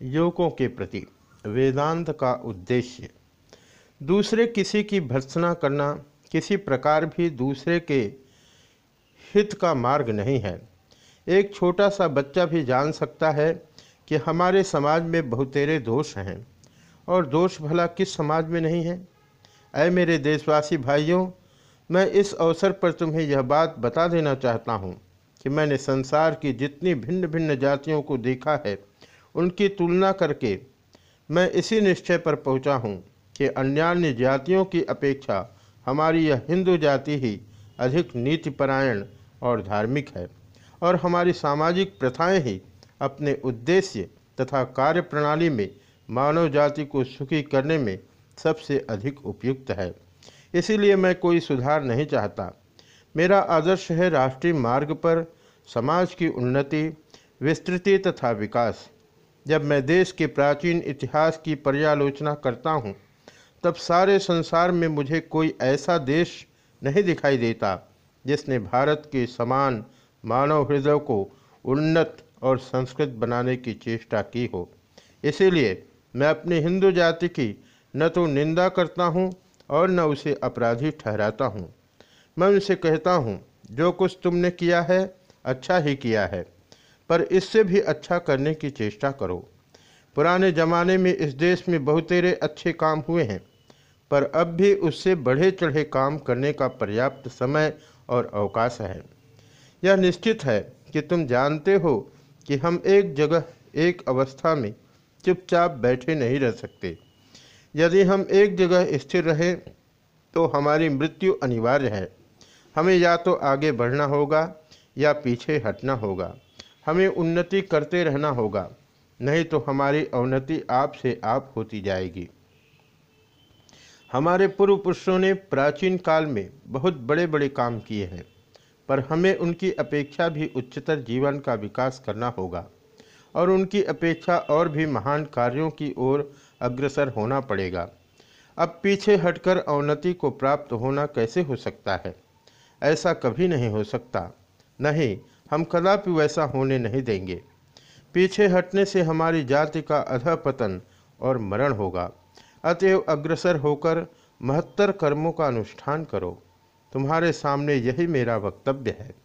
युवकों के प्रति वेदांत का उद्देश्य। दूसरे किसी की भर्सना करना किसी प्रकार भी दूसरे के हित का मार्ग नहीं है। एक छोटा सा बच्चा भी जान सकता है कि हमारे समाज में बहुतेरे दोष हैं, और दोष भला किस समाज में नहीं है? अय मेरे देशवासी भाइयों, मैं इस अवसर पर तुम्हें यह बात बता देना चाहता हूँ कि मैंने संसार की जितनी भिन्न भिन्न जातियों को देखा है उनकी तुलना करके मैं इसी निश्चय पर पहुँचा हूँ कि अन्यान्य जातियों की अपेक्षा हमारी यह हिंदू जाति ही अधिक नीतिपरायण और धार्मिक है और हमारी सामाजिक प्रथाएँ ही अपने उद्देश्य तथा कार्य प्रणाली में मानव जाति को सुखी करने में सबसे अधिक उपयुक्त है। इसीलिए मैं कोई सुधार नहीं चाहता। मेरा आदर्श है राष्ट्रीय मार्ग पर समाज की उन्नति, विस्तृति तथा विकास। जब मैं देश के प्राचीन इतिहास की पर्यालोचना करता हूँ, तब सारे संसार में मुझे कोई ऐसा देश नहीं दिखाई देता, जिसने भारत के समान मानव हृदय को उन्नत और संस्कृत बनाने की चेष्टा की हो। इसीलिए मैं अपनी हिंदू जाति की न तो निंदा करता हूँ और न उसे अपराधी ठहराता हूँ। मैं उनसे कहता हूँ, जो कुछ तुमने किया है अच्छा ही किया है। पर इससे भी अच्छा करने की चेष्टा करो। पुराने ज़माने में इस देश में बहुतेरे अच्छे काम हुए हैं, पर अब भी उससे बढ़े चढ़े काम करने का पर्याप्त समय और अवकाश है। यह निश्चित है कि तुम जानते हो कि हम एक जगह, एक अवस्था में चुपचाप बैठे नहीं रह सकते। यदि हम एक जगह स्थिर रहे तो हमारी मृत्यु अनिवार्य है। हमें या तो आगे बढ़ना होगा या पीछे हटना होगा। हमें उन्नति करते रहना होगा, नहीं तो हमारी अवनति आप से आप होती जाएगी। हमारे पूर्व पुरुषों ने प्राचीन काल में बहुत बड़े बड़े काम किए हैं, पर हमें उनकी अपेक्षा भी उच्चतर जीवन का विकास करना होगा और उनकी अपेक्षा और भी महान कार्यों की ओर अग्रसर होना पड़ेगा। अब पीछे हटकर अवनति को प्राप्त होना कैसे हो सकता है? ऐसा कभी नहीं हो सकता। नहीं हम कदापि वैसा होने नहीं देंगे। पीछे हटने से हमारी जाति का अधपतन और मरण होगा। अतएव अग्रसर होकर महत्तर कर्मों का अनुष्ठान करो। तुम्हारे सामने यही मेरा वक्तव्य है।